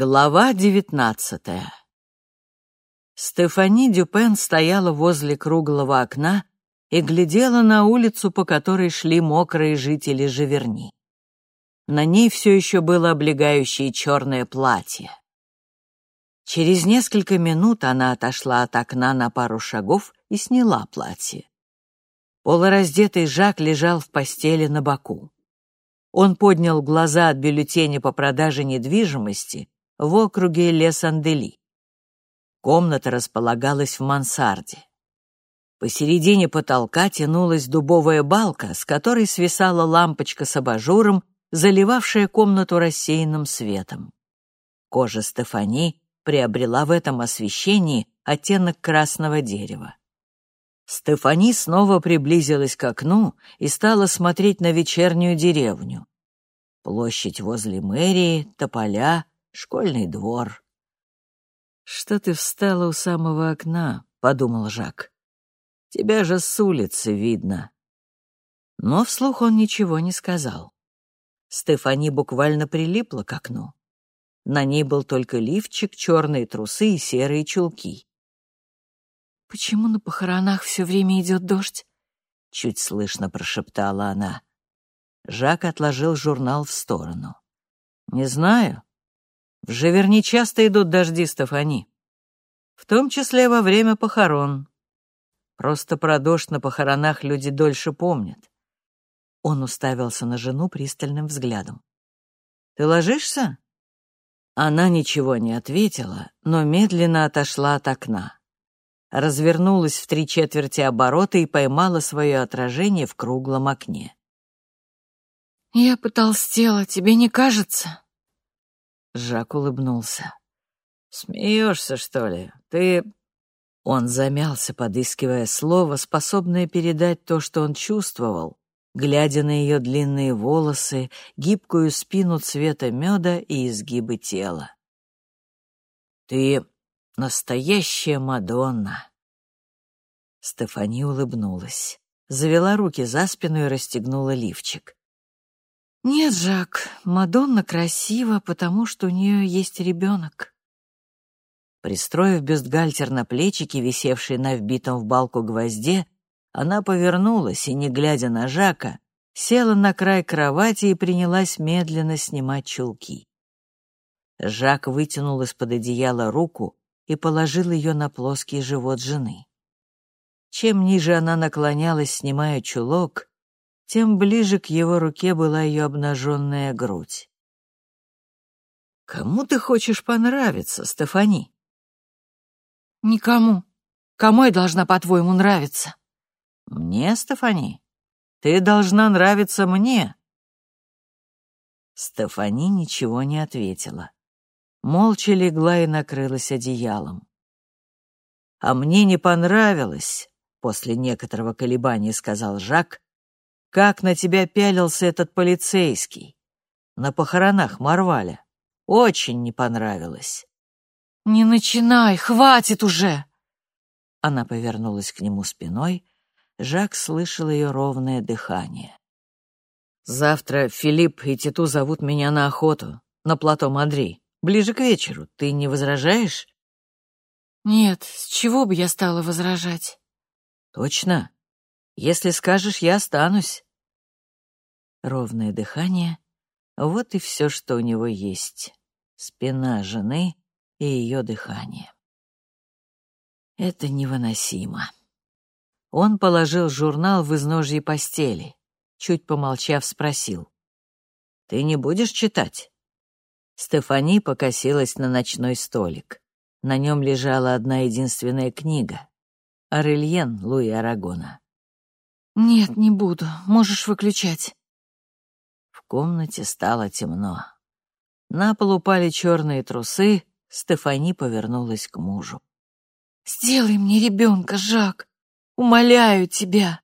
Глава девятнадцатая Стефани Дюпен стояла возле круглого окна и глядела на улицу, по которой шли мокрые жители Живерни. На ней все еще было облегающее черное платье. Через несколько минут она отошла от окна на пару шагов и сняла платье. Полураздетый Жак лежал в постели на боку. Он поднял глаза от бюллетеня по продаже недвижимости в округе Лес-Андели. Комната располагалась в мансарде. Посередине потолка тянулась дубовая балка, с которой свисала лампочка с абажуром, заливавшая комнату рассеянным светом. Кожа Стефани приобрела в этом освещении оттенок красного дерева. Стефани снова приблизилась к окну и стала смотреть на вечернюю деревню. Площадь возле мэрии, тополя, школьный двор. «Что ты встала у самого окна?» — подумал Жак. «Тебя же с улицы видно». Но вслух он ничего не сказал. Стефани буквально прилипла к окну. На ней был только лифчик, черные трусы и серые чулки. «Почему на похоронах все время идет дождь?» — чуть слышно прошептала она. Жак отложил журнал в сторону. «Не знаю. В Живерни часто идут дожди, Стефани. В том числе во время похорон. Просто про дождь на похоронах люди дольше помнят. Он уставился на жену пристальным взглядом. «Ты ложишься?» Она ничего не ответила, но медленно отошла от окна. Развернулась в три четверти оборота и поймала свое отражение в круглом окне. «Я потолстела, тебе не кажется?» Жак улыбнулся. «Смеешься, что ли? Ты...» Он замялся, подыскивая слово, способное передать то, что он чувствовал, глядя на ее длинные волосы, гибкую спину цвета меда и изгибы тела. «Ты настоящая Мадонна!» Стефани улыбнулась, завела руки за спину и расстегнула лифчик. «Нет, Жак, Мадонна красива, потому что у нее есть ребенок». Пристроив бюстгальтер на плечики, висевший на вбитом в балку гвозде, она повернулась и, не глядя на Жака, села на край кровати и принялась медленно снимать чулки. Жак вытянул из-под одеяла руку и положил ее на плоский живот жены. Чем ниже она наклонялась, снимая чулок, тем ближе к его руке была ее обнаженная грудь. «Кому ты хочешь понравиться, Стефани?» «Никому. Кому я должна, по-твоему, нравиться?» «Мне, Стефани? Ты должна нравиться мне». Стефани ничего не ответила. Молча легла и накрылась одеялом. «А мне не понравилось», — после некоторого колебания сказал Жак, как на тебя пялился этот полицейский. На похоронах Марваля. Очень не понравилось. «Не начинай, хватит уже!» Она повернулась к нему спиной. Жак слышал ее ровное дыхание. «Завтра Филипп и Титу зовут меня на охоту, на плато Мадри. Ближе к вечеру. Ты не возражаешь?» «Нет, с чего бы я стала возражать?» «Точно? Если скажешь, я останусь. Ровное дыхание — вот и все, что у него есть. Спина жены и ее дыхание. Это невыносимо. Он положил журнал в изножье постели. Чуть помолчав, спросил. «Ты не будешь читать?» Стефани покосилась на ночной столик. На нем лежала одна единственная книга — «Орельен» Луи Арагона. «Нет, не буду. Можешь выключать». В комнате стало темно. На пол упали черные трусы, Стефани повернулась к мужу. «Сделай мне ребенка, Жак! Умоляю тебя!»